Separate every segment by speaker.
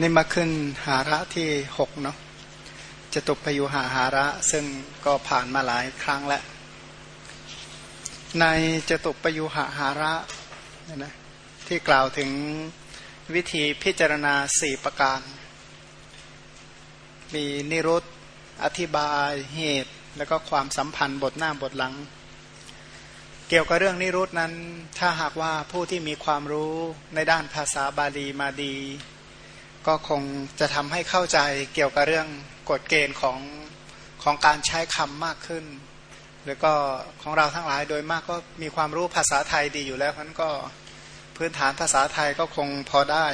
Speaker 1: นี่มาขึ้นหาระที่หกเนาะจะตุปยุหาหาระ ซึ่งก็ผ่านมาหลายครั้งแล้ว ในจะตุปยุหาหาระนะที่กล่าวถึงวิธีพิจารณาสี่ประการ มีนิรุตอธิบายเหตุ แล้วก็ความสัมพันธ์บทหน้าบทหลัง เกี่ยวกับเรื่องนิรุตนั้น ถ้าหากว่าผู้ที่มีความรู้ในด้านภาษาบาลีมาดี ก็คงจะทำให้เข้าใจเกี่ยวกับเรื่องกฎเกณฑ์ของของการใช้คำมากขึ้น แล้วก็ของเราทั้งหลายโดยมากก็มีความรู้ภาษาไทยดีอยู่แล้วนั้นก็พื้นฐานภาษาไทยก็คงพอได้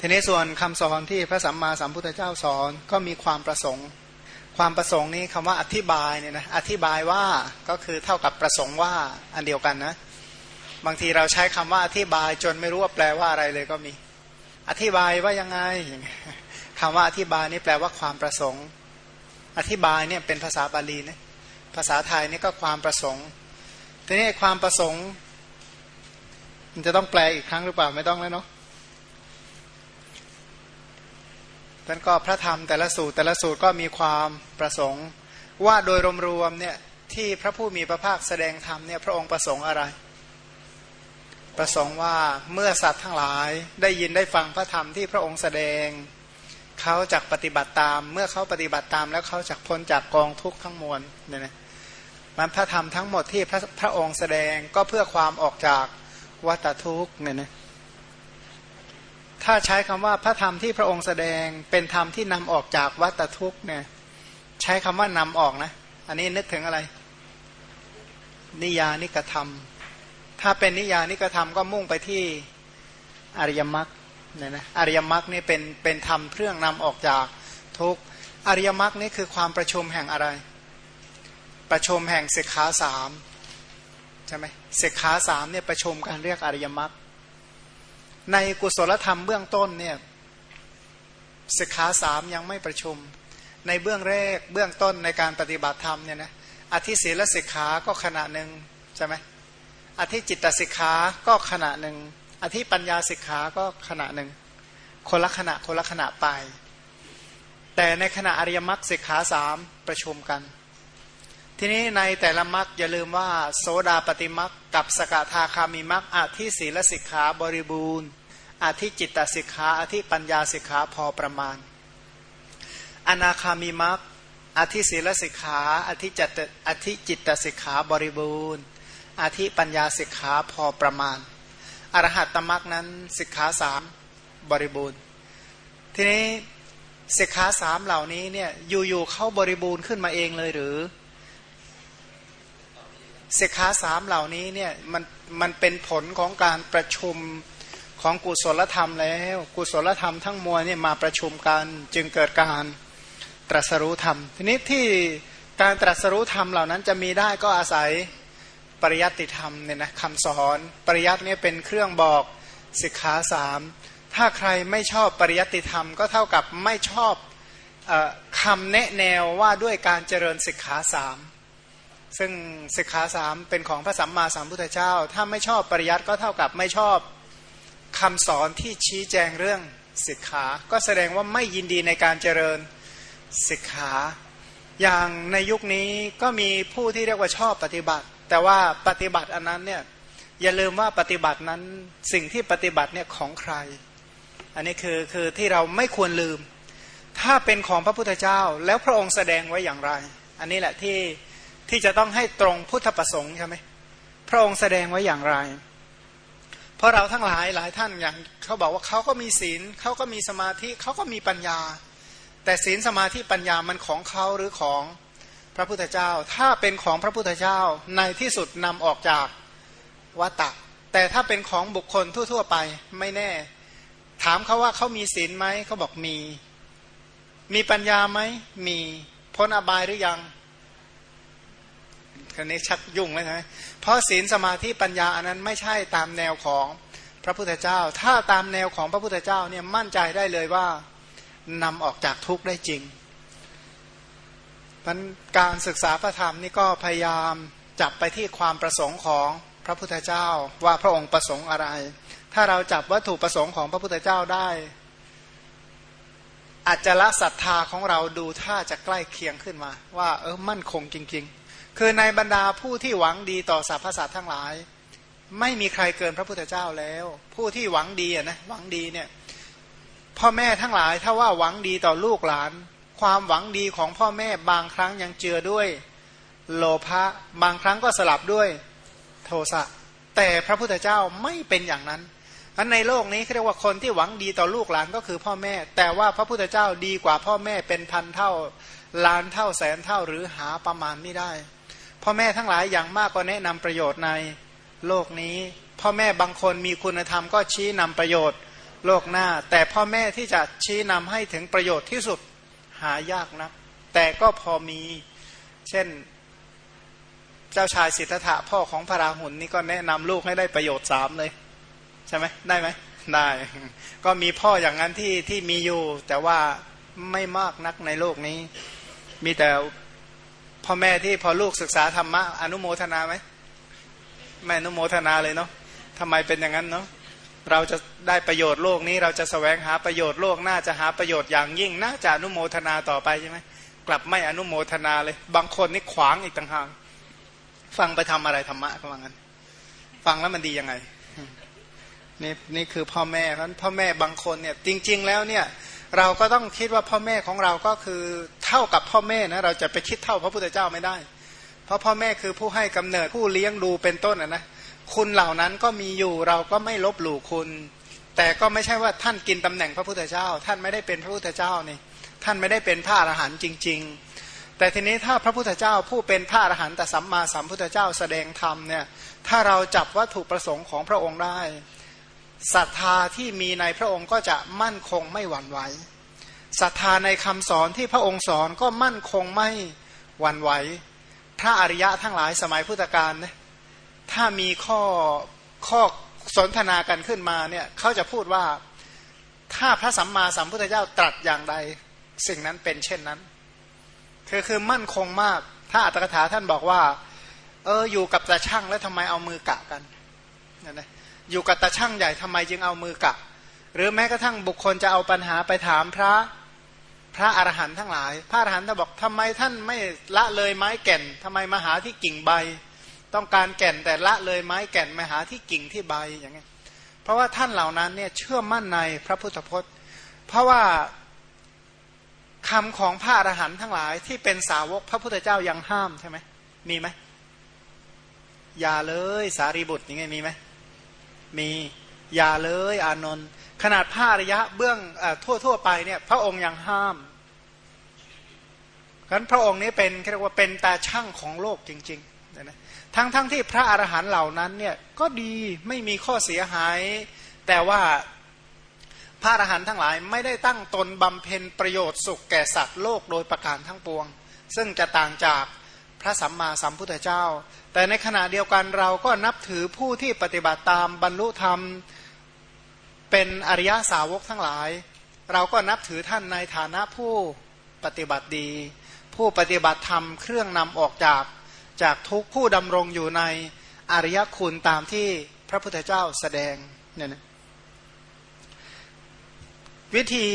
Speaker 1: ทีนี้ส่วนคำสอนที่พระสัมมาสัมพุทธเจ้าสอนก็มีความประสงค์ ความประสงค์นี้คำว่าอธิบายเนี่ยนะอธิบายว่าก็คือเท่ากับประสงค์ว่าอันเดียวกันนะ บางทีเราใช้คำว่าอธิบายจนไม่รู้ว่าแปลว่าอะไรเลยก็มี อธิบายว่ายังไงคำว่าอธิบายนี่แปลว่าความประสงค์ อธิบายเนี่ยเป็นภาษาบาลีนะภาษาไทยนี่ก็ความประสงค์ทีนี้ความประสงค์ มันจะต้องแปลอีกครั้งหรือเปล่าไม่ต้องแล้วเนาะท่านก็พระธรรมแต่ละสูตรแต่ละสูตรก็มีความประสงค์ ว่าโดยรวมๆเนี่ยที่พระผู้มีพระภาคแสดงธรรมเนี่ยพระองค์ประสงค์อะไร ประสงค์ว่าเมื่อสัตว์ทั้งหลายได้ยินได้ฟังพระธรรมที่พระองค์แสดง เขาจักปฏิบัติตาม เมื่อเขาปฏิบัติตามแล้วเขาจักพ้นจากกองทุกข์ทั้งมวลเนี่ยนะมันพระธรรมทั้งหมดที่พระพระองค์แสดงก็เพื่อความออกจากวัฏทุกข์เนี่ยนะถ้าใช้คำว่าพระธรรมที่พระองค์แสดงเป็นธรรมที่นำออกจากวัฏทุกข์เนี่ยใช้คำว่านำออกนะ อันนี้นึกถึงอะไร นิยานิกธรรม ถ้าเป็นนิยานิกระทำก็มุ่งไปที่อริยมรรคเนี่ยนะอริยมรรคนี่เป็นเป็นธรรมเครื่องนำออกจากทุกอริยมรรคนี่คือความประชุมแห่งอะไร ประชุมแห่งสิกขาสามใช่ไหมสิกขาสามเนี่ยประชุมการเรียกอริยมรรคในกุศลธรรมเบื้องต้นเนี่ยสิกขาสามยังไม่ประชุม ในเบื้องแรกเบื้องต้นในการปฏิบัติธรรมเนี่ยนะอธิศีลสิกขาก็ขณะหนึ่งใช่ไหม อธิจิตตสิกขาก็ขณะหนึ่ง อธิปัญญาสิกขาก็ขณะหนึ่ง คนละขณะคนละขณะไป แต่ในขณะอริยมรรคสิกขาสามประชุมกัน ทีนี้ในแต่ละมรรคอย่าลืมว่า โสดาปฏิมรรคกับสกทาคามิมรรคอธิศีลสิกขาบริบูรณ์อธิจิตตสิกขาอธิปัญญาสิกขาพอประมาณ อนาคามิมรรคอธิศีลสิกขาอธิจิตอธิจิตสิกขาบริบูรณ์ อาธิปัญญาสิกขาพอประมาณ อรหัตตมรักนั้นสิกขาสามบริบูรณ์ ทีนี้สิกขาสามเหล่านี้เนี่ยอยู่ๆเข้าบริบูรณ์ขึ้นมาเองเลยหรือสิกขาสามเหล่านี้เนี่ยมันมันเป็นผลของการประชุมของกุศลธรรมแล้ว กุศลธรรมทั้งมวลเนี่ยมาประชุมกันจึงเกิดการตรัสรู้ธรรม ทีนี้ที่การตรัสรู้ธรรมเหล่านั้นจะมีได้ก็อาศัย ปริยัติธรรมเนี่ยนะคำสอนปริยัติเนี่ยเป็นเครื่องบอกสิกขาสามถ้าใครไม่ชอบปริยัติธรรมก็เท่ากับไม่ชอบอคำแนะแนวว่าด้วยการเจริญสิกขาสามซึ่งสิกขาสามเป็นของพระสัมมาสัมพุทธเจ้า ถ้าไม่ชอบปริยัติก็เท่ากับไม่ชอบคำสอนที่ชี้แจงเรื่องสิกขา ก็แสดงว่าไม่ยินดีในการเจริญสิกขา อย่างในยุคนี้ก็มีผู้ที่เรียกว่าชอบปฏิบัติ แต่ว่าปฏิบัติอันนั้นเนี่ยอย่าลืมว่าปฏิบัตินั้นสิ่งที่ปฏิบัติเนี่ยของใคร อันนี้คือคือที่เราไม่ควรลืม ถ้าเป็นของพระพุทธเจ้า แล้วพระองค์แสดงไว้อย่างไร อันนี้แหละที่ที่จะต้องให้ตรงพุทธประสงค์ใช่ไหมพระองค์แสดงไว้อย่างไร เพราะเราทั้งหลายหลายท่านอย่างเขาบอกว่าเขาก็มีศีลเขาก็มีสมาธิเขาก็มีปัญญา แต่ศีลสมาธิปัญญามันของเขาหรือของ พระพุทธเจ้า ถ้าเป็นของพระพุทธเจ้าในที่สุดนำออกจากวัตตะ แต่ถ้าเป็นของบุคคลทั่ว ๆ ไปไม่แน่ ถามเขาว่าเขามีศีลไหมเขาบอกมี มีปัญญาไหมมีพ้นอบายหรือยังคันนี้ชักยุ่งเลยใช่ไหมเพราะศีลสมาธิปัญญาอันนั้นไม่ใช่ตามแนวของพระพุทธเจ้า ถ้าตามแนวของพระพุทธเจ้าเนี่ยมั่นใจได้เลยว่านำออกจากทุกข์ได้จริง พันการศึกษาพระธรรมนี่ก็พยายามจับไปที่ความประสงค์ของพระพุทธเจ้าว่าพระองค์ประสงค์อะไร ถ้าเราจับวัตถุประสงค์ของพระพุทธเจ้าได้อาจจะละศรัทธาของเราดูถ้าจะใกล้เคียงขึ้นมา ว่าเออมั่นคงจริง ๆ คือในบรรดาผู้ที่หวังดีต่อสรรพสัตว์ทั้งหลาย ไม่มีใครเกินพระพุทธเจ้าแล้ว ผู้ที่หวังดีนะหวังดีเนี่ยพ่อแม่ทั้งหลายถ้าว่าหวังดีต่อลูกหลาน ความหวังดีของพ่อแม่บางครั้งยังเจือด้วยโลภะบางครั้งก็สลับด้วยโทสะแต่พระพุทธเจ้าไม่เป็นอย่างนั้นอันในโลกนี้เรียกว่าคนที่หวังดีต่อลูกหลานก็คือพ่อแม่ แต่ว่าพระพุทธเจ้าดีกว่าพ่อแม่เป็นพันเท่าล้านเท่าแสนเท่าหรือหาประมาณไม่ได้ พ่อแม่ทั้งหลายอย่างมากก็แนะนำประโยชน์ในโลกนี้ พ่อแม่บางคนมีคุณธรรมก็ชี้นำประโยชน์โลกหน้า แต่พ่อแม่ที่จะชี้นำให้ถึงประโยชน์ที่สุด หายากนะแต่ก็พอมีเช่นเจ้าชายสิทธัตถะพ่อของพระราหุลนี่ก็แนะนำลูกให้ได้ประโยชน์สามเลย ใช่ไหมได้ไหมได้ ก็มีพ่ออย่างนั้นที่ที่มีอยู่ แต่ว่าไม่มากนักในโลกนี้ มีแต่พ่อแม่ที่พอลูกศึกษาธรรมะอนุโมทนาไหมแม่อนุโมทนาเลยเนาะทำไมเป็นอย่างนั้นเนาะ เราจะได้ประโยชน์โลกนี้ เราจะสแสวงหาประโยชน์โลกน้าจะหาประโยชน์อย่างยิ่ง น่าจะอนุโมทนาต่อไปใช่ไหมกลับไม่อนุโมทนาเลย บางคนนี่ขวางอีกต่างหากฟังไปทำอะไรธรรมะก็ว่างั้น ฟังแล้วมันดียังไงนี่นี่คือพ่อแม่เพราะพ่อแม่บางคนเนี่ยจริง ๆ แล้วเนี่ยเราก็ต้องคิดว่าพ่อแม่ของเราก็คือเท่ากับพ่อแม่นะเราจะไปคิดเท่าพระพุทธเจ้าไม่ได้ เพราะพ่อแม่คือผู้ให้กำเนิดผู้เลี้ยงดูเป็นต้นนะนะ คุณเหล่านั้นก็มีอยู่เราก็ไม่ลบหลู่คุณ แต่ก็ไม่ใช่ว่าท่านกินตำแหน่งพระพุทธเจ้า ท่านไม่ได้เป็นพระพุทธเจ้านี่ท่านไม่ได้เป็นพระอรหันต์จริง ๆ แต่ทีนี้ถ้าพระพุทธเจ้าผู้เป็นพระอรหันต์แต่สัมมาสัมพุทธเจ้าแสดงธรรมเนี่ยถ้าเราจับวัตถุประสงค์ของพระองค์ได้ศรัทธาที่มีในพระองค์ก็จะมั่นคงไม่หวั่นไหวศรัทธาในคำสอนที่พระองค์สอนก็มั่นคงไม่หวั่นไหว พระอริยะทั้งหลายสมัยพุทธกาลเนี่ย ถ้ามีข้อข้อสนทนากันขึ้นมาเนี่ยเขาจะพูดว่าถ้าพระสัมมาสัมพุทธเจ้าตรัสอย่างใดสิ่งนั้นเป็นเช่นนั้น คือคือมั่นคงมาก ถ้าอัตถกถาท่านบอกว่า เอออยู่กับตาช่างแล้วทำไมเอามือกะกันนะนะอยู่กับตาช่างใหญ่ทำไมจึงเอามือกะ หรือแม้กระทั่งบุคคลจะเอาปัญหาไปถามพระพระอรหันต์ทั้งหลาย พระอรหันต์ท่านบอกทำไมท่านไม่ละเลยไม้แก่นทำไมมาหาที่กิ่งใบ ต้องการแก่นแต่ละเลยไม้แก่นมาหาที่กิ่งที่ใบอย่างเงี้ยเพราะว่าท่านเหล่านั้นเนี่ยเชื่อมั่นในพระพุทธพจน์ เพราะว่าคำของพระอรหันต์ทั้งหลายที่เป็นสาวกพระพุทธเจ้ายังห้ามใช่ไหมมีไหมอย่าเลยสารีบุตรยังไงมีไหมมีอย่าเลยอานนท์ขนาดพระอริยะเบื้องอทั่วทั่วไปเนี่ยพระองค์ยังห้ามกันพระองค์นี้เป็นเรียกว่าเป็นตาช่างของโลกจริงๆ ทั้งทั้งที่พระอรหันต์เหล่านั้นเนี่ยก็ดีไม่มีข้อเสียหาย แต่ว่าพระอรหันต์ทั้งหลายไม่ได้ตั้งตนบำเพ็ญประโยชน์สุขแก่สัตว์โลกโดยประการทั้งปวง ซึ่งจะต่างจากพระสัมมาสัมพุทธเจ้า แต่ในขณะเดียวกันเราก็นับถือผู้ที่ปฏิบัติตามบรรลุธรรมเป็นอริยสาวกทั้งหลาย เราก็นับถือท่านในฐานะผู้ปฏิบัติดี ผู้ปฏิบัติธรรมเครื่องนำออกจาก จากทุกผู้ดำรงอยู่ในอริยคุณตามที่พระพุทธเจ้าแสดงเนี่ยนะวิธี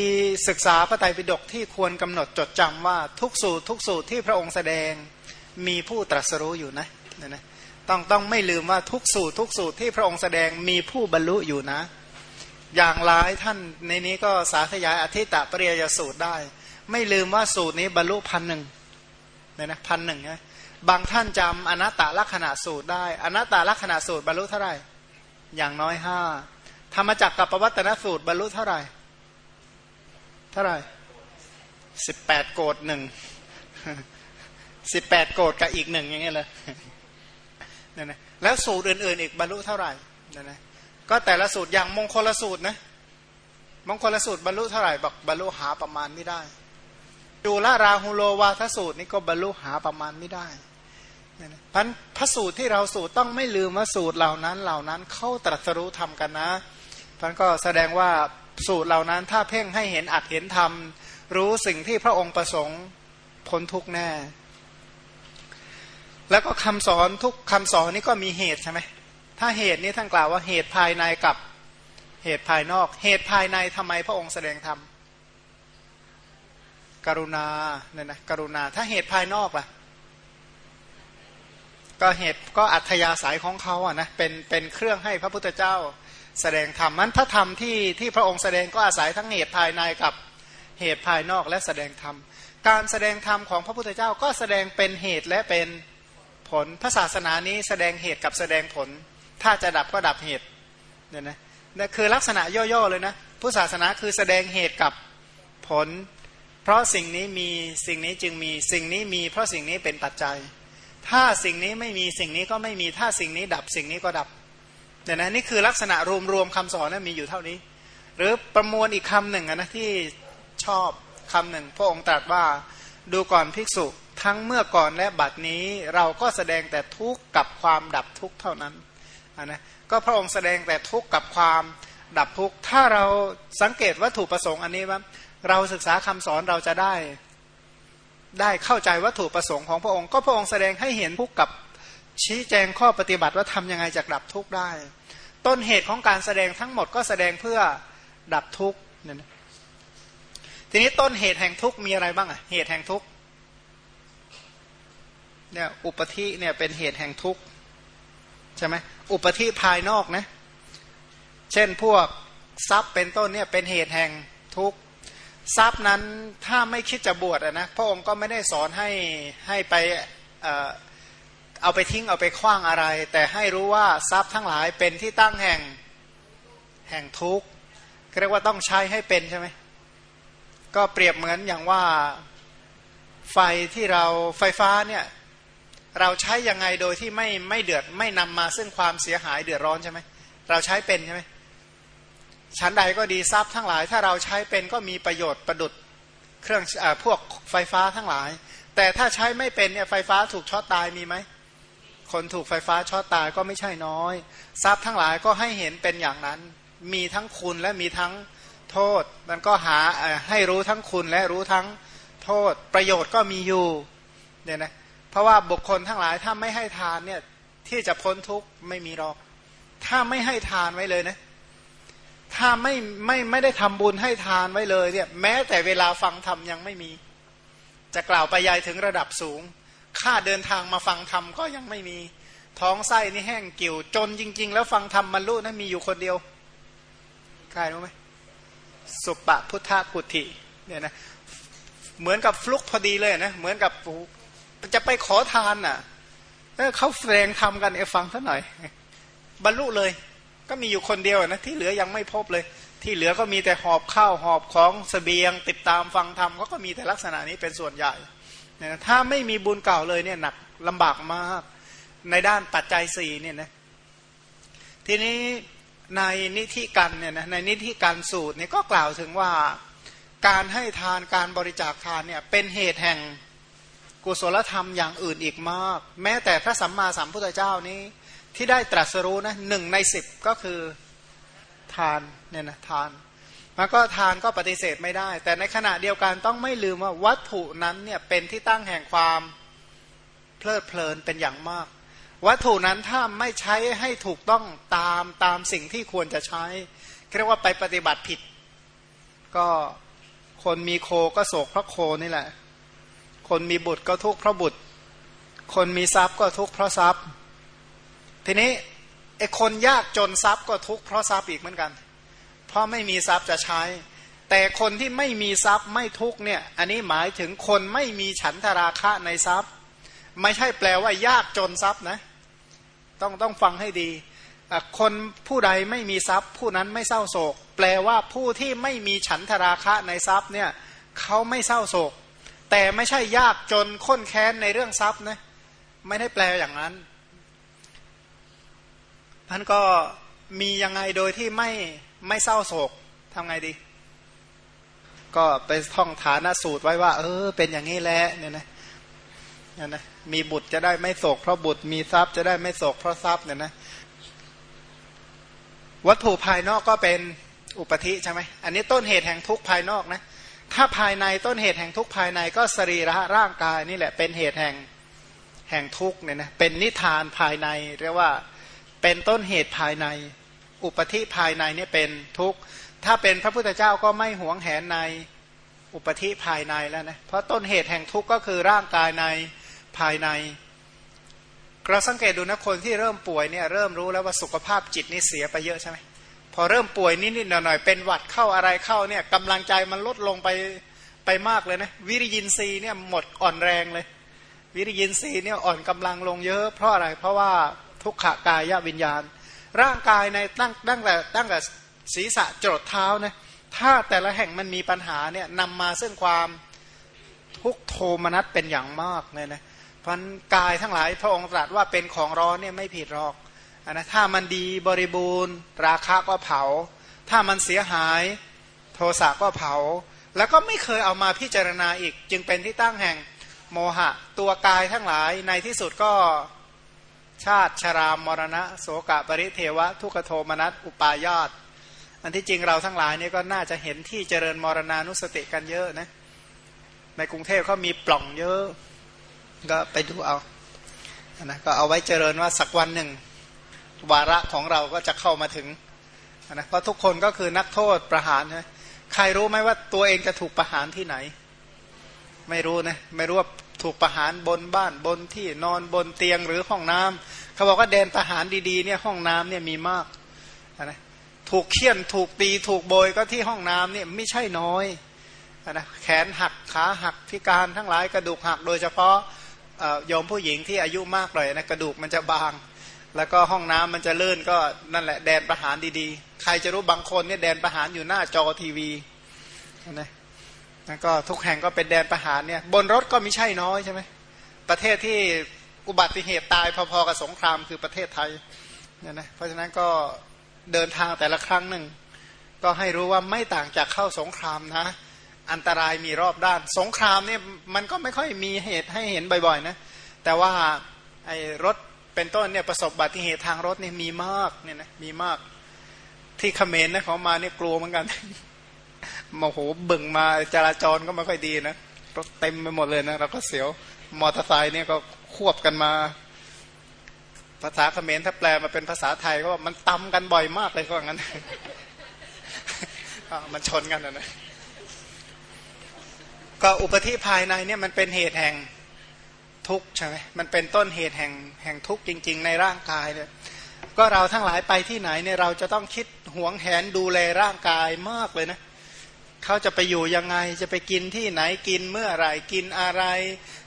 Speaker 1: ศึกษาพระไตรปิฎกที่ควรกำหนดจดจำว่าทุกสูตรทุกสูตรที่พระองค์แสดงมีผู้ตรัสรู้อยู่นะเนะนะต้องต้องไม่ลืมว่าทุกสูตรทุกสูตรที่พระองค์แสดงมีผู้บรรลุอยู่นะ อย่างร้ายท่านในนี้ก็สาธยายอธิตะปริยสูตรได้ ไม่ลืมว่าสูตรนี้บรรลุพันหนึ่งเนี่ยนะพันหนึ่งนะ บางท่านจำอนัตตลักษณะสูตรได้ อนัตตลักษณะสูตรบรรลุเท่าไหร่ อย่างน้อยห้าธรรมจักรกับปวัตนสูตรบรรลุเท่าไหร่ เท่าไหร่สิบแปดโกดหนึ่งสิบแปดโกดกับอีกหนึ่งอย่างเงี้ยเลยนี่นะแล้วสูตรอื่นๆอีกบรรลุเท่าไหร่นี่นะก็แต่ละสูตรอย่างมงคลสูตรนะมงคลสูตรบรรลุเท่าไหร่บอกบรรลุหาประมาณไม่ได้ ดูละราหุโลวาทสูตรนี่ก็บรรลุหาประมาณไม่ได้พันพระสูตรที่เราสูตรต้องไม่ลืมว่าสูตรเหล่านั้นเหล่านั้นเข้าตรัสรู้ทำกันนะพันก็แสดงว่าสูตรเหล่านั้นถ้าเพ่งให้เห็นอัดเห็นธรรม รู้สิ่งที่พระองค์ประสงค์พ้นทุกแน่ แล้วก็คำสอนทุกคำสอนนี้ก็มีเหตุใช่ไหมถ้าเหตุนี้ท่านกล่าวว่าเหตุภายในกับเหตุภายนอก เหตุภายในทำไมพระองค์แสดงธรรม กรุณาเนี่ยนะกรุณา ถ้าเหตุภายนอกล่ะ ก็เหตุก็อัธยาศัยของเขาอะนะเป็นเป็นเครื่องให้พระพุทธเจ้า แสดงธรรมมันพระธรรมที่ที่พระองค์แสดงก็อาศัยทั้งเหตุภายในกับเหตุภายนอกและแสดงธรรมการแสดงธรรมของพระพุทธเจ้าก็แสดงเป็นเหตุและเป็นผลพระศาสนานี้แสดงเหตุกับแสดงผล ถ้าจะดับก็ดับเหตุเนี่ยนะนี่คือลักษณะย่อๆเลยนะผู้ศาสนาคือแสดงเหตุกับผล เพราะสิ่งนี้มีสิ่งนี้จึงมีสิ่งนี้มี เพราะสิ่งนี้เป็นปัจจัย ถ้าสิ่งนี้ไม่มีสิ่งนี้ก็ไม่มีถ้าสิ่งนี้ดับสิ่งนี้ก็ดับเนี่ยนะนี่คือลักษณะรวมๆคำสอนนะมีอยู่เท่านี้ หรือประมวลอีกคำหนึ่งนะที่ชอบคำหนึ่งพระองค์ตรัสว่าดูก่อนภิกษุทั้งเมื่อก่อนและบัดนี้เราก็แสดงแต่ทุกข์กับความดับทุกข์เท่านั้นนะก็พระองค์แสดงแต่ทุกข์กับความดับทุกข์ถ้าเราสังเกตวัตถุประสงค์อันนี้ว่า เราศึกษาคำสอนเราจะได้ ได้เข้าใจวัตถุประสงค์ของพระองค์ ก็พระองค์แสดงให้เห็นทุกข์กับชี้แจงข้อปฏิบัติว่าทำยังไงจะดับทุกข์ได้ ต้นเหตุของการแสดงทั้งหมดก็แสดงเพื่อดับทุกข์เนี่ยทีนี้ต้นเหตุแห่งทุกข์มีอะไรบ้างอะเหตุแห่งทุกข์เนี่ยอุปธิเนี่ยเป็นเหตุแห่งทุกข์ใช่ไหมอุปธิภายนอกนะเช่นพวกทรัพย์เป็นต้นเนี่ยเป็นเหตุแห่งทุกข์ ทรัพย์นั้นถ้าไม่คิดจะบวชนะพระองค์ก็ไม่ได้สอนให้ให้ไปเอาไปทิ้งเอาไปคว้างอะไร แต่ให้รู้ว่าทรัพย์ทั้งหลายเป็นที่ตั้งแห่งแห่งทุกข์เรียกว่าต้องใช้ให้เป็นใช่ไหมก็เปรียบเหมือนอย่างว่าไฟที่เราไฟฟ้าเนี่ยเราใช้ยังไงโดยที่ไม่ไม่เดือดไม่นำมาซึ่งความเสียหายเดือดร้อนใช่ไหมเราใช้เป็นใช่ไหม ชั้นใดก็ดีทรัพย์ทั้งหลาย ถ้าเราใช้เป็นก็มีประโยชน์ประดุดเครื่องอพวกไฟฟ้าทั้งหลาย แต่ถ้าใช้ไม่เป็นเนี่ยไฟฟ้าถูกช็อตตายมีไหมคนถูกไฟฟ้าช็อตตายก็ไม่ใช่น้อย ทรัพย์ทั้งหลายก็ให้เห็นเป็นอย่างนั้น มีทั้งคุณและมีทั้งโทษ มันก็หาให้รู้ทั้งคุณและรู้ทั้งโทษ ประโยชน์ก็มีอยู่เนี่ยนะเพราะว่าบุคคลทั้งหลายถ้าไม่ให้ทานเนี่ยที่จะพ้นทุกข์ไม่มีหรอก ถ้าไม่ให้ทานไว้เลยนะ ถ้าไม่ไม่ไม่ได้ทำบุญให้ทานไว้เลยเนี่ยแม้แต่เวลาฟังธรรมยังไม่มี จะกล่าวไปยายถึงระดับสูง ค่าเดินทางมาฟังธรรมก็ยังไม่มี ท้องไส้นี่แห้งกิ่ว จนจริง ๆ แล้วฟังธรรมบรรลุนะมีอยู่คนเดียวใครรู้ไหมสุปะพุทธกุติเนี่ยนะเหมือนกับฟลุกพอดีเลยนะเหมือนกับจะไปขอทานน่ะเขาแสดงทำกันเอฟังสักหน่อย บรรลุเลย ก็มีอยู่คนเดียวนะที่เหลือยังไม่พบเลย ที่เหลือก็มีแต่หอบข้าวหอบของสเสบียง ติดตามฟังธรรมเขาก็มีแต่ลักษณะนี้เป็นส่วนใหญ่นะถ้าไม่มีบุญเก่าเลยเนี่ยหนักลำบากมากในด้านปัจจัยสี่เนี่ยนะทีนี้ในนิธิกันเนี่ยนะในนิธิกันสูตรเนี่ยก็กล่าวถึงว่าการให้ทานการบริจาคทานเนี่ยเป็นเหตุแห่งกุศลธรรมอย่างอื่นอีกมาก แม้แต่พระสัมมาสัมพุทธเจ้านี้ ที่ได้ตรัสรู้นะหนึ่งในสิบก็คือทานเนี่ยนะทานมันก็ทานก็ปฏิเสธไม่ได้ แต่ในขณะเดียวกันต้องไม่ลืมว่าวัตถุนั้นเนี่ยเป็นที่ตั้งแห่งความเพลิดเพลินเป็นอย่างมาก วัตถุนั้นถ้าไม่ใช้ให้ถูกต้องตามตามสิ่งที่ควรจะใช้เรียกว่าไปปฏิบัติผิด ก็คนมีโคก็โศกเพราะโคนี่แหละ คนมีบุตรก็ทุกข์เพราะบุตร คนมีทรัพย์ก็ทุกข์เพราะทรัพย์ ทีนี้ไอ้คนยากจนทรัพย์ก็ทุกข์เพราะทรัพย์อีกเหมือนกัน เพราะไม่มีทรัพย์จะใช้ แต่คนที่ไม่มีทรัพย์ไม่ทุกข์เนี่ยอันนี้หมายถึงคนไม่มีฉันทราคะในทรัพย์ ไม่ใช่แปลว่ายากจนทรัพย์นะ ต้องต้องฟังให้ดี คนผู้ใดไม่มีทรัพย์ ผู้นั้นไม่เศร้าโศก แปลว่าผู้ที่ไม่มีฉันทราคะในทรัพย์เนี่ยเขาไม่เศร้าโศก แต่ไม่ใช่ยากจนข้นแค้นในเรื่องทรัพย์นะไม่ได้แปลอย่างนั้น ท่านก็มียังไงโดยที่ไม่ไม่เศร้าโศกทำไงดี ก็ไปท่องฐานสูตรไว้ว่า เออ เป็นอย่างนี้แหละเนี่ยนะเนี่ยนะมีบุตรจะได้ไม่โศกเพราะบุตรมีทรัพย์จะได้ไม่โศกเพราะทรัพย์เนี่ยนะวัตถุภายนอกก็เป็นอุปธิใช่ไหมอันนี้ต้นเหตุแห่งทุกภายนอกนะถ้าภายในต้นเหตุแห่งทุกภายในก็สรีระร่างกายนี่แหละเป็นเหตุแห่งแห่งทุกเนี่ยนะเป็นนิทานภายในเรียกว่า เป็นต้นเหตุภายใน อุปธิภายในเนี่ยเป็นทุกข์ ถ้าเป็นพระพุทธเจ้าก็ไม่หวงแหนในอุปธิภายในแล้วนะ เพราะต้นเหตุแห่งทุกข์ก็คือร่างกายในภายในเราสังเกตดูนะคนที่เริ่มป่วยเนี่ยเริ่มรู้แล้วว่าสุขภาพจิตนี่เสียไปเยอะใช่ไหมพอเริ่มป่วยนิดๆหน่อยๆเป็นหวัดเข้าอะไรเข้าเนี่ยกำลังใจมันลดลงไปไปมากเลยนะวิริยินทรีย์เนี่ยหมดอ่อนแรงเลย วิริยินทรีย์เนี่ยอ่อนกำลังลงเยอะ เพราะอะไรเพราะว่า ทุกขากายวิญญาณ ร่างกายในตั้งตั้งแต่ตั้งแต่ศีรษะจรดเท้านะถ้าแต่ละแห่งมันมีปัญหาเนี่ยนำมาซึ่งความทุกโทมนัสเป็นอย่างมากเลยนะพันกายทั้งหลายพระองค์ตรัสว่าเป็นของร้อนเนี่ยไม่ผิดหรอกนะถ้ามันดีบริบูรณ์ ราคาก็เผา ถ้ามันเสียหายโทสะก็เผา แล้วก็ไม่เคยเอามาพิจารณาอีก จึงเป็นที่ตั้งแห่งโมหะ ตัวกายทั้งหลายในที่สุดก็ ชาติชรามรณะ โสกะปริเทวะ ทุกโทมนัสอุปายาต อันที่จริงเราทั้งหลายนี่ก็น่าจะเห็นที่เจริญมรณานุสติกันเยอะนะ ในกรุงเทพเขามีปล่องเยอะ ก็ไปดูเอานะก็เอาไว้เจริญว่าสักวันหนึ่ง วาระของเราก็จะเข้ามาถึงนะเพราะทุกคนก็คือนักโทษประหารใช่ใครรู้ไหมว่าตัวเองจะถูกประหารที่ไหน ไม่รู้นะ ไม่รู้ว่า ถูกประหารบนบ้านบนที่นอนบนเตียงหรือห้องน้ำเขาบอกว่าแดนประหารดีๆเนี่ยห้องน้ำเนี่ยมีมากนะถูกเคี่ยนถูกตีถูกโบยก็ที่ห้องน้ำเนี่ยไม่ใช่น้อยนะแขนหักขาหักพิการทั้งหลายกระดูกหักโดยเฉพาะโยมผู้หญิงที่อายุมากหน่อยนะกระดูกมันจะบาง แล้วก็ห้องน้ำมันจะเลื่นก็นั่นแหละแดนประหารดีๆ ใครจะรู้บางคนเนี่ยแดนประหารอยู่หน้าจอทีวีนะ แล้วก็ทุกแห่งก็เป็นแดนประหารเนี่ยบนรถก็ไม่ใช่น้อยใช่ไหมประเทศที่อุบัติเหตุตายพอๆกับสงครามคือประเทศไทยเนี่ยนะเพราะฉะนั้นก็เดินทางแต่ละครั้งหนึ่ง ก็ให้รู้ว่าไม่ต่างจากเข้าสงครามนะ อันตรายมีรอบด้าน สงครามเนี่ยมันก็ไม่ค่อยมีเหตุให้เห็นบ่อยๆนะแต่ว่าไอ้รถเป็นต้นเนี่ยประสบบัติเหตุทางรถเนี่ยมีมากเนี่ยนะมีมากที่เขมรนะเขามาเนี่ยกลัวเหมือนกัน โมโหบึงมาจราจรก็ไม่ค่อยดีนะรถเต็มไปหมดเลยนะเราก็เสียวมอเตอร์ไซค์เนี่ยก็ควบกันมา ภาษาเขมรถ้าแปลมาเป็นภาษาไทยก็ว่ามันตำกันบ่อยมากเลยก็งั้นมันชนกันนะ ก็อุปธิภายในเนี่ยมันเป็นเหตุแห่งทุกข์ใช่ไหมมันเป็นต้นเหตุแห่งแห่งทุกข์จริง ๆ ในร่างกายเลยก็เราทั้งหลายไปที่ไหนเนี่ยเราจะต้องคิดหวงแหนดูแลร่างกายมากเลยนะเขาจะไปอยู่ยังไงจะไปกินที่ไหนกินเมื่อไรกินอะไร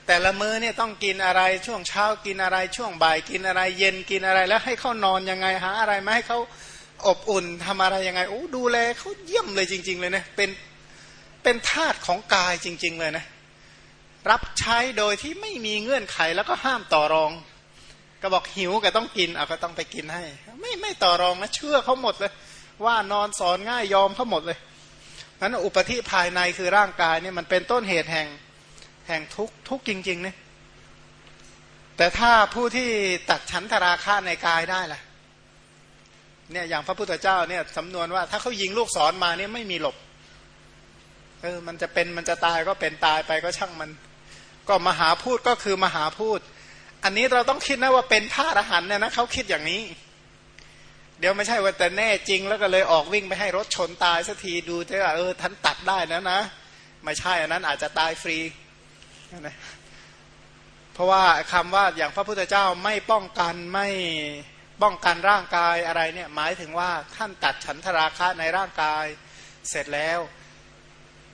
Speaker 1: แต่ละมื้อเนี่ยต้องกินอะไรช่วงเช้ากินอะไรช่วงบ่ายกินอะไร เย็นกินอะไรแล้วให้เขานอนยังไงหาอะไรมาให้เขาอบอุ่นทำอะไรยังไงโอ้ดูแลเขาเยี่ยมเลยจริง ๆ เลยเนะเป็นเป็นธาตุของกายจริง ๆ เลยนะรับใช้โดยที่ไม่มีเงื่อนไขแล้วก็ห้ามต่อรอง ก็บอกหิวก็ต้องกินเอาก็ต้องไปกินให้ ไม่ไม่ต่อรองนะเชื่อเขาหมดเลย ว่านอนสอนง่ายยอมเขาหมดเลย นั้นอุปธิภายในคือร่างกายเนี่ยมันเป็นต้นเหตุแห่งแห่งทุกทุกจริงๆเนี่ยแต่ถ้าผู้ที่ตัดชั้นธราคาในกายได้ล่ะเนี่ยอย่างพระพุทธเจ้าเนี่ยสำนวนว่าถ้าเขายิงลูกศรมาเนี่ยไม่มีหลบเออมันจะเป็นมันจะตายก็เป็นตายไปก็ช่างมัน ก็มหาพูดก็คือมหาพูด อันนี้เราต้องคิดนะว่าเป็นพระอรหันเนี่ยนะเขาคิดอย่างนี้ เดี๋ยวไม่ใช่ว่าแต่แน่จริงแล้วก็เลยออกวิ่งไปให้รถชนตายสักทีดูจะว่าเออท่านตัดได้นะนะ ไม่ใช่อันนั้นอาจจะตายฟรีนะเพราะว่าคำว่าอย่างพระพุทธเจ้าไม่ป้องกันไม่ป้องกันร่างกายอะไรเนี่ยหมายถึงว่าท่านตัดฉันทราคะในร่างกายเสร็จแล้ว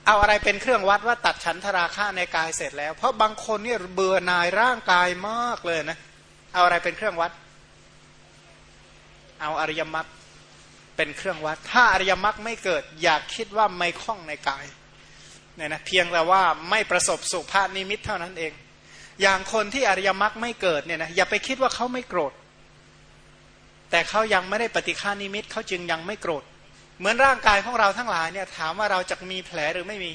Speaker 1: เอาอะไรเป็นเครื่องวัดว่าตัดฉันทราคะในกายเสร็จแล้ว เพราะบางคนเนี่ยเบื่อหน่ายร่างกายมากเลยนะเอาอะไรเป็นเครื่องวัดเเอาอริยมรรคเป็นเครื่องวัด ถ้าอริยมรรคไม่เกิด อยากคิดว่าไม่คล่องในกายเนี่ยนะเพียงแต่ว่าไม่ประสบสุภาพนิมิตเท่านั้นเอง อย่างคนที่อริยมรรคไม่เกิดเนี่ยนะอย่าไปคิดว่าเขาไม่โกรธ แต่เขายังไม่ได้ปฏิฆานิมิตเขาจึงยังไม่โกรธ เหมือนร่างกายของเราทั้งหลายเนี่ยถามว่าเราจะมีแผลหรือไม่มี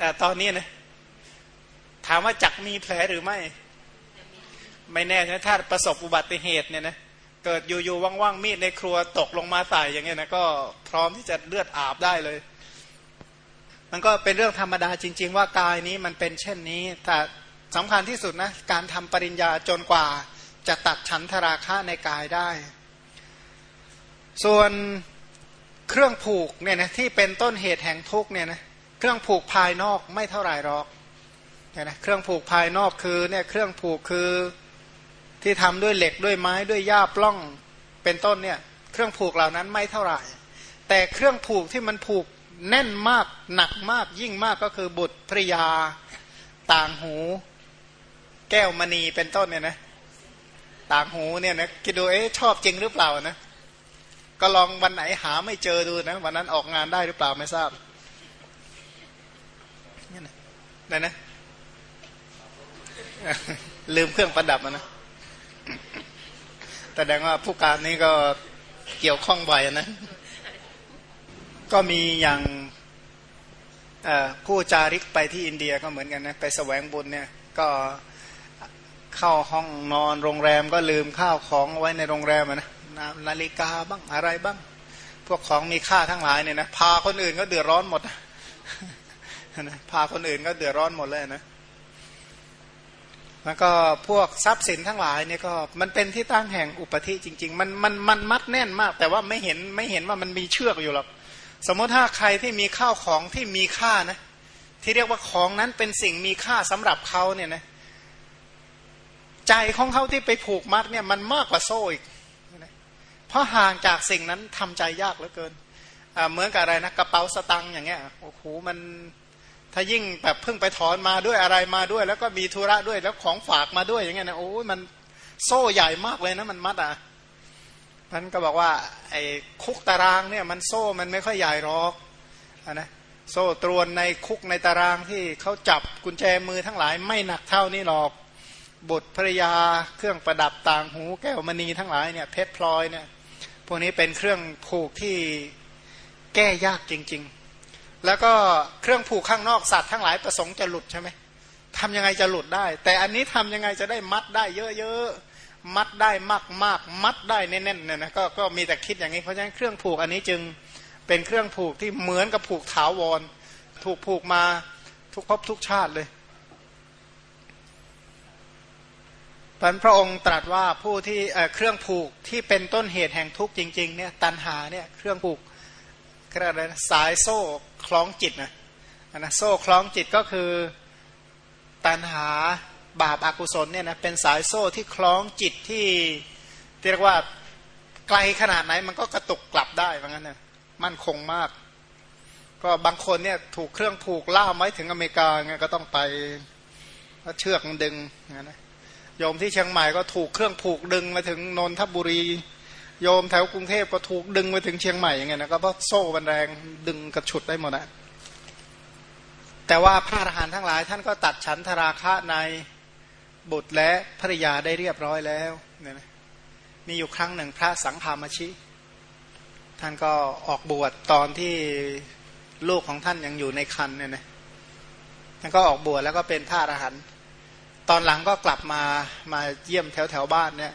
Speaker 1: อตอนนี้นะถามว่าจักมีแผลหรือไม่ ไม่แน่นะถ้าประสบอุบัติเหตุเนี่ยนะเกิดอยู่ๆว่างๆมีดในครัวตกลงมาใส่อย่างเงี้ยนะก็พร้อมที่จะเลือดอาบได้เลย มันก็เป็นเรื่องธรรมดาจริง ๆ ว่ากายนี้มันเป็นเช่นนี้แต่สำคัญที่สุดนะการทำปริญญาจนกว่าจะตัดฉันทราคะในกายได้ ส่วนเครื่องผูกเนี่ยนะที่เป็นต้นเหตุแห่งทุกเนี่ยนะเครื่องผูกภายนอกไม่เท่าไหร่หรอกเนี่ยนะเครื่องผูกภายนอกคือเนี่ยเครื่องผูกคือ ที่ทำด้วยเหล็กด้วยไม้ด้วยหญ้าปล้องเป็นต้นเนี่ย เครื่องผูกเหล่านั้นไม่เท่าไหร่ แต่เครื่องผูกที่มันผูกแน่นมากหนักมากยิ่งมากก็คือบุตรภริยา ต่างหู แก้วมณีเป็นต้นเนี่ยนะต่างหูเนี่ยนะคิดดูเอ๊ะชอบจริงหรือเปล่านะก็ลองวันไหนหาไม่เจอดูนะวันนั้นออกงานได้หรือเปล่าไม่ทราบนี่นะนนะลืมเครื่องประดับนะ แต่แดงว่าผู้การนี้ก็เกี่ยวข้องบ่อยนะ ก็มีอย่างผู้จาริกไปที่อินเดียก็เหมือนกันนะ ไปแสวงบุญเนี่ยก็เข้าห้องนอนโรงแรมก็ลืมข้าวของไว้ในโรงแรมนะนาฬิกาบ้างอะไรบ้าง พวกของมีค่าทั้งหลายเนี่ยนะพาคนอื่นก็เดือดร้อนหมดนะพาคนอื่นก็เดือดร้อนหมดเลยนะ แล้วก็พวกทรัพย์สินทั้งหลายเนี่ยก็มันเป็นที่ตั้งแห่งอุปธิจริง ๆ มันมันมันมัดแน่นมาก แต่ว่าไม่เห็นไม่เห็นว่ามันมีเชือกอยู่หรอกสมมติถ้าใครที่มีข้าวของที่มีค่านะที่เรียกว่าของนั้นเป็นสิ่งมีค่าสำหรับเขาเนี่ยนะใจของเขาที่ไปผูกมัดเนี่ยมันมากกว่าโซ่อีกเพราะห่างจากสิ่งนั้นทำใจยากเหลือเกิน เหมือนกับอะไรนะกระเป๋าสตังค์อย่างเงี้ยโอ้โหมัน ถ้ายิ่งแบบเพิ่งไปถอนมาด้วยอะไรมาด้วย แล้วก็มีธุระด้วยแล้วของฝากมาด้วยอย่างเงี้ยนะโอ้ยมันโซ่ใหญ่มากเลยนะมันมัดอะท่านก็บอกว่าไอ้คุกตารางเนี่ยมันโซ่มันไม่ค่อยใหญ่หรอกนะโซ่ตรวนในคุกในตารางที่เขาจับกุญแจมือทั้งหลายไม่หนักเท่านี้หรอกบุตรภรยาเครื่องประดับต่างหูแก้วมณีทั้งหลายเนี่ยเพชรพลอยเนี่ยพวกนี้เป็นเครื่องผูกที่แก้ยากจริงๆ แล้วก็เครื่องผูกข้างนอกสัตว์ทั้งหลายประสงค์จะหลุดใช่ไหมทำยังไงจะหลุดได้ แต่อันนี้ทำยังไงจะได้มัดได้เยอะๆมัดได้มากๆมัดได้แน่นๆเนี่ยนะก็ก็มีแต่คิดอย่างนี้เพราะฉะนั้นเครื่องผูกอันนี้จึงเป็นเครื่องผูกที่เหมือนกับผูกถาวร ถูกผูกมาทุกภพทุกชาติเลยพันพระองค์ตรัสว่าผู้ที่เครื่องผูกที่เป็นต้นเหตุแห่งทุกข์จริงๆเนี่ยตันหาเนี่ยเครื่องผูกอะไรนะสายโซ่ คล้องจิตนะนะโซ่คล้องจิตก็คือตันหาบาปอากุศลเนี่ยนะเป็นสายโซ่ที่คล้องจิตที่เรียกว่าไกลขนาดไหนมันก็กระตุกกลับได้ว่างั้นนะมั่นคงมาก ก็บางคนเนี่ยถูกเครื่องผูกล่ามไว้ถึงอเมริกาไงก็ต้องไปเชือกมันดึงนะโยมที่เชียงใหม่ก็ถูกเครื่องผูกดึงมาถึงนนทบุรี โยมแถวกรุงเทพก็ถูกดึงมาถึงเชียงใหม่อย่างเงี้ยนะก็เพราะโซ่บันแรงดึงกระฉุดได้หมดนะแต่ว่าพระอรหันต์ทั้งหลาย ท่านก็ตัดฉันทราคะในบุตรและภริยาได้เรียบร้อยแล้วเนี่ยนะมีอยู่ครั้งหนึ่งพระสังฆามชิ ท่านก็ออกบวชตอนที่ลูกของท่านยังอยู่ในคันเนี่ยนะท่านก็ออกบวชแล้วก็เป็นพระอรหันต์ตอนหลังก็กลับมามาเยี่ยมแถวแถวบ้านเนี่ย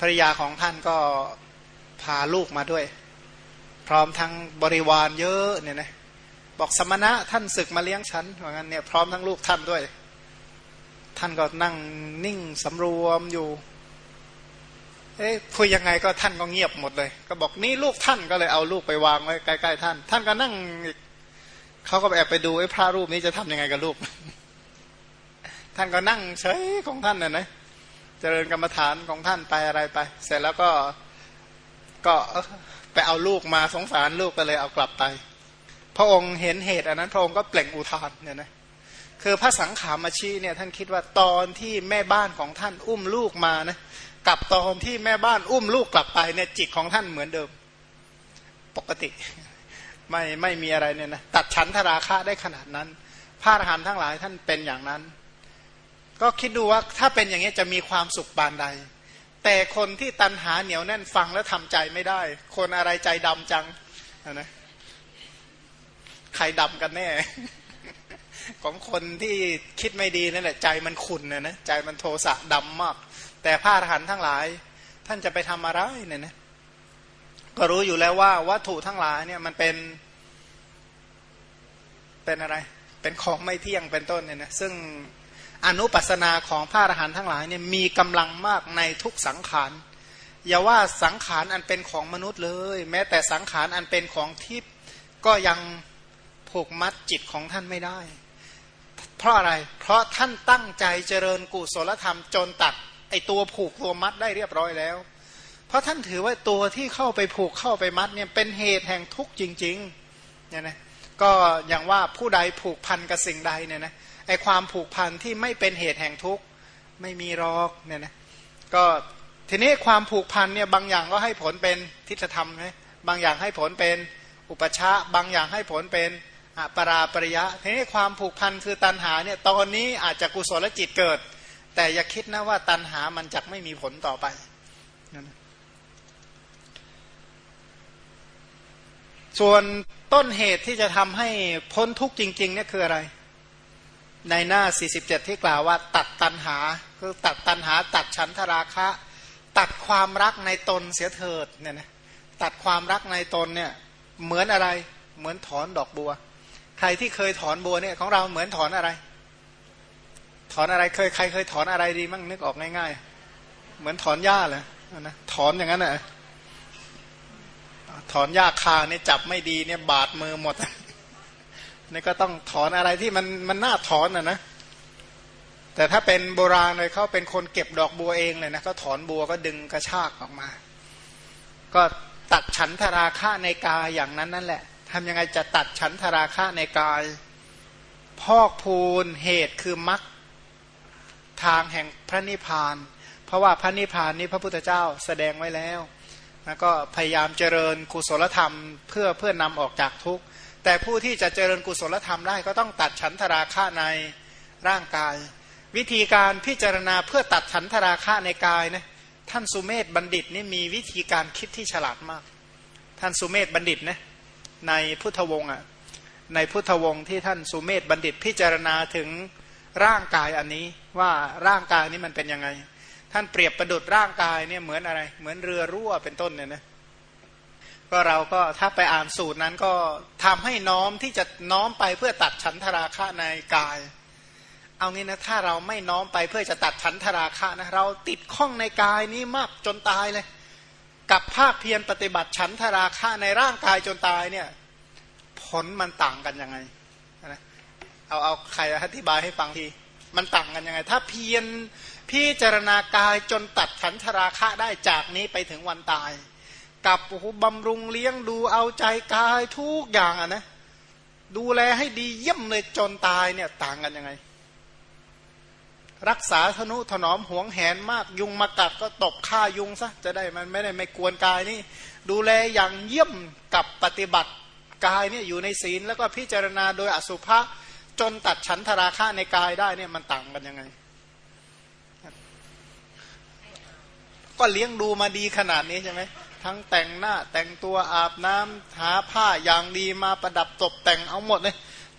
Speaker 1: ภรรยาของท่านก็พาลูกมาด้วย พร้อมทั้งบริวารเยอะเนี่ยนะบอกสมณะท่านศึกมาเลี้ยงฉันว่างั้นเนี่ยพร้อมทั้งลูกท่านด้วย ท่านก็นั่งนิ่งสำรวมอยู่ เอ๊ะคุยยังไงก็ท่านก็เงียบหมดเลย ก็บอกนี่ลูกท่านก็เลยเอาลูกไปวางไว้ใกล้ๆท่าน ท่านก็นั่งเขาก็แอบไปดูไอ้พระรูปนี้จะทำยังไงกับลูก ท่านก็นั่งเฉยของท่านน่ะนะ จริญกรรมฐานของท่านไปอะไรไป เสร็จแล้วก็ก็ไปเอาลูกมาสงสารลูกก็เลยเอากลับไป พระองค์เห็นเหตุอันนั้น พระองค์ก็เปล่งอุทานเนี่ยนะคือพระสังขามาชีเนี่ยท่านคิดว่าตอนที่แม่บ้านของท่านอุ้มลูกมานะกับตอนที่แม่บ้านอุ้มลูกกลับไปเนี่ยจิตของท่านเหมือนเดิม ปกติไม่ไม่มีอะไรเนี่ยนะตัดชั้นทราคะได้ขนาดนั้น พระอรหันต์ทั้งหลายท่านเป็นอย่างนั้น ก็คิดดูว่าถ้าเป็นอย่างนี้จะมีความสุขบานใด แต่คนที่ตันหาเหนียวแน่นฟังแล้วทำใจไม่ได้ คนอะไรใจดำจังนะใครดำกันแน่ ของคนที่คิดไม่ดีนั่นแหละใจมันขุนนะนะใจมันโทสะดำมาก แต่พระอรหันต์ทั้งหลาย ท่านจะไปทำอะไรเนี่ยนะก็รู้อยู่แล้วว่าวัตถุทั้งหลายเนี่ยมันเป็นเป็นอะไร เป็นของไม่เที่ยงเป็นต้นเนี่ยนะซึ่ง อนุปัสนาของพระอรหันต์ทั้งหลายเนี่ยมีกำลังมากในทุกสังขารอย่าว่าสังขารอันเป็นของมนุษย์เลย แม้แต่สังขารอันเป็นของทิพย์ก็ยังผูกมัดจิตของท่านไม่ได้ เพราะอะไร เพราะท่านตั้งใจเจริญกุศลธรรมจนตัดไอตัวผูกตัวมัดได้เรียบร้อยแล้ว เพราะท่านถือว่าตัวที่เข้าไปผูกเข้าไปมัดเนี่ยเป็นเหตุแห่งทุกข์จริงๆเนี่ยนะก็อย่างว่าผู้ใดผูกพันกับสิ่งใดเนี่ยนะ ไอความผูกพันที่ไม่เป็นเหตุแห่งทุกข์ไม่มีรอกเนี่ยนะก็ทีนี้ความผูกพันเนี่ยบางอย่างก็ให้ผลเป็นทิฏฐธรรมนะบางอย่างให้ผลเป็นอุปชาบางอย่างให้ผลเป็นอปราปริยะทีนี้ความผูกพันคือตันหาเนี่ยตอนนี้อาจจะกุศลจิตเกิด แต่อย่าคิดนะว่าตันหามันจะไม่มีผลต่อไปส่วนต้นเหตุที่จะทำให้พ้นทุกข์จริงๆเนี่ยคืออะไร ในหน้า 47 ที่กล่าวว่า ตัดตันหา คือตัดตันหา ตัดฉันทราคะ ตัดความรักในตนเสียเถิดเนี่ยนะตัดความรักในตนเนี่ยเหมือนอะไรเหมือนถอนดอกบัว ใครที่เคยถอนบัวเนี่ยของเราเหมือนถอนอะไร ถอนอะไรเคยใครเคยถอนอะไรดีมั่งนึกออกง่ายๆ เหมือนถอนหญ้าเลยนะถอนอย่างนั้นน่ะถอนหญ้าคาเนี่ยจับไม่ดีเนี่ยบาดมือหมด นี่ก็ต้องถอนอะไรที่มันมันน่าถอนอะนะแต่ถ้าเป็นโบราณเลยเขาเป็นคนเก็บดอกบัวเองเลยนะเขาถอนบัวก็ดึงกระชากออกมา ก็ตัดฉันทราคะในกายอย่างนั้นนั่นแหละทำยังไงจะตัดฉันทราคะในกาย พอกพูนเหตุคือมรรคทางแห่งพระนิพพาน เพราะว่าพระนิพพานนี้พระพุทธเจ้าแสดงไว้แล้วแล้วก็พยายามเจริญกุศลธรรมเพื่อเพื่อนำออกจากทุกข์ แต่ผู้ที่จะเจริญกุศลธรรมได้ก็ต้องตัดฉันทราคะในร่างกาย วิธีการพิจารณาเพื่อตัดฉันทราคะในกายนะท่านสุเมธบัณฑิตนี่มีวิธีการคิดที่ฉลาดมาก ท่านสุเมธบัณฑิตนะในพุทธวงศ์อะในพุทธวงศ์ที่ท่านสุเมธบัณฑิตพิจารณาถึงร่างกายอันนี้ว่าร่างกายนี้มันเป็นยังไง ท่านเปรียบประดุดร่างกายเนี่ยเหมือนอะไร เหมือนเรือรั่วเป็นต้นเนี่ยนะ ก็เราก็ถ้าไปอ่านสูตรนั้นก็ทำให้น้อมที่จะน้อมไปเพื่อตัดฉันทราคะในกาย เอางี้นะถ้าเราไม่น้อมไปเพื่อจะตัดฉันทราคะนะเราติดข้องในกายนี้มากจนตายเลย กับภาคเพียรปฏิบัติฉันทราคะในร่างกายจนตายเนี่ยผลมันต่างกันยังไงนะเอาเอาใครอธิบายให้ฟังทีมันต่างกันยังไง ถ้าเพียรพิจารณากายจนตัดฉันทราคะได้จากนี้ไปถึงวันตาย กับโอ้โหบำรุงเลี้ยงดูเอาใจกายทุกอย่างอะนะดูแลให้ดีเยี่ยมเลยจนตายเนี่ยต่างกันยังไง รักษาธนุถนอมห่วงแหนมาก ยุงมากัดก็ตบฆ่ายุงซะจะได้มันไม่ได้ไม่กวนกายนี่ ดูแลอย่างเยี่ยมกับปฏิบัติกายเนี่ยอยู่ในศีลแล้วก็พิจารณาโดยอสุภะจนตัดฉันทราคะในกายได้เนี่ยมันต่างกันยังไง ก็เลี้ยงดูมาดีขนาดนี้ใช่ไหม ทั้งแต่งหน้า แต่งตัวอาบน้ำหาผ้าอย่างดีมาประดับตกแต่งเอาหมดเลย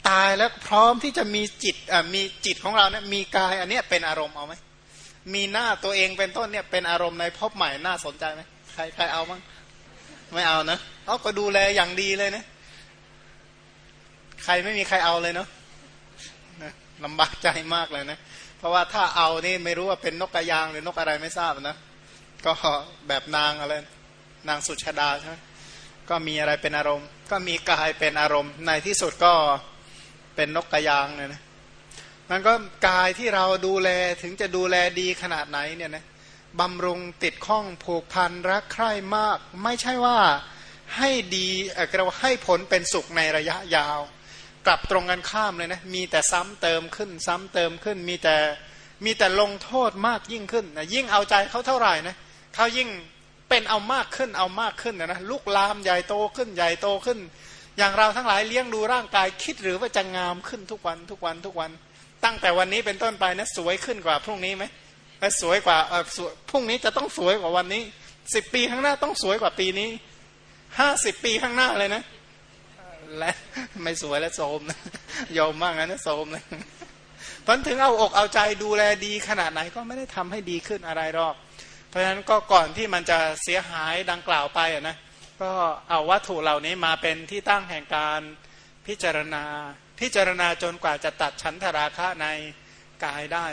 Speaker 1: ตายแล้วพร้อมที่จะมีจิตอ่ามีจิตของเราเนี่ยมีกายอันนี้เป็นอารมณ์เอาไหมมีหน้าตัวเองเป็นต้นเนี่ยเป็นอารมณ์ในพบใหม่น่าสนใจไหมใครใครเอามั้งไม่เอานะเอาก็ดูแลอย่างดีเลยนะใครไม่มีใครเอาเลยเนาะลำบากใจมากเลยนะ เพราะว่าถ้าเอานี่ไม่รู้ว่าเป็นนกกระยางหรือนกอะไรไม่ทราบนะ ก็แบบนางอะไร นางสุชาดาใช่ไหมก็มีอะไรเป็นอารมณ์ ก็มีกายเป็นอารมณ์ ในที่สุดก็เป็นนกกระยางเนี่ยนะมันก็กายที่เราดูแลถึงจะดูแลดีขนาดไหนเนี่ยนะบำรุงติดข้องผูกพันรักใคร่มาก ไม่ใช่ว่าให้ดีเราให้ผลเป็นสุขในระยะยาว กลับตรงกันข้ามเลยนะมีแต่ซ้ำเติมขึ้น ซ้ำเติมขึ้น มีแต่มีแต่ลงโทษมากยิ่งขึ้นนะยิ่งเอาใจเขาเท่าไหร่นะเขายิ่ง เป็นเอามากขึ้นเอามากขึ้นนะนะลุกลามใหญ่โตขึ้นใหญ่โตขึ้น อย่างเราทั้งหลายเลี้ยงดูร่างกายคิดหรือว่าจะงามขึ้นทุกวันทุกวันทุกวัน ตั้งแต่วันนี้เป็นต้นไปนะสวยขึ้นกว่าพรุ่งนี้ไหมสวยกว่าพรุ่งนี้จะต้องสวยกว่าวันนี้สิบปีข้างหน้าต้องสวยกว่าปีนี้ห้าสิบปีข้างหน้าเลยนะและไม่สวยแล้วโสมนะยอมมากนะโสมเลยพอถึงเอาอกเอาใจดูแลดีขนาดไหนก็ไม่ได้ทำให้ดีขึ้นอะไรหรอก ราะฉะนั้นก็ก่อนที่มันจะเสียหายดังกล่าวไปนะก็เอาวัตถุเหล่านี้มาเป็นที่ตั้งแห่งการพิจารณา พิจารณาจนกว่าจะตัดชั้นทราคะในกายได้